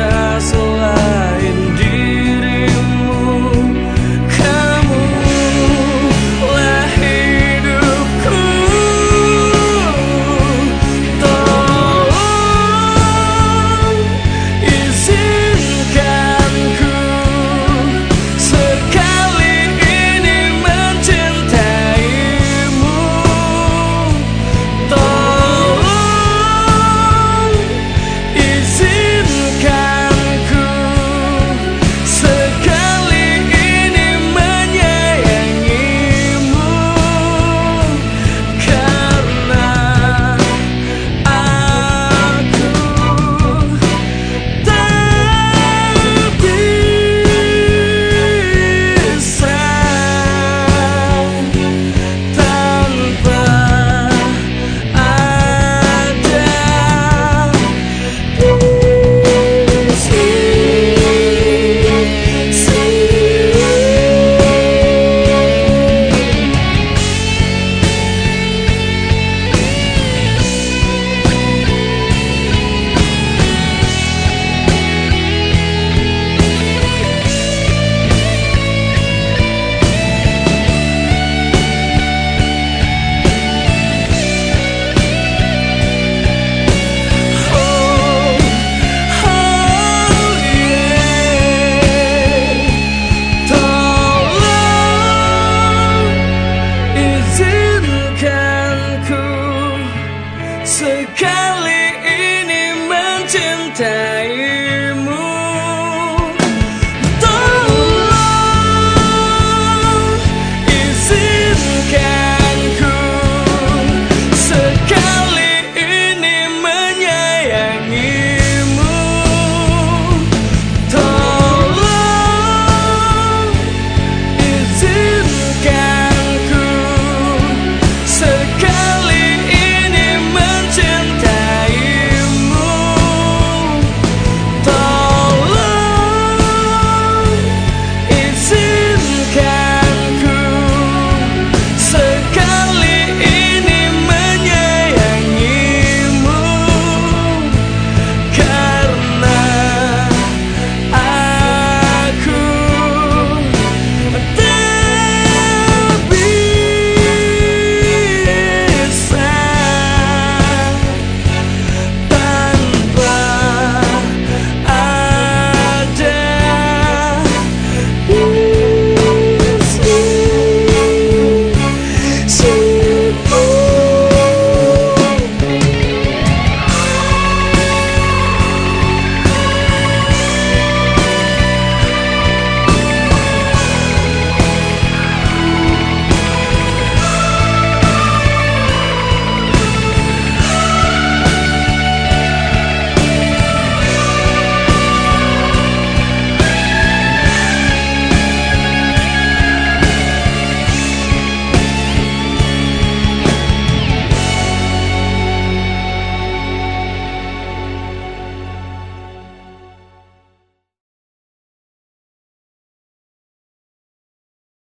castle.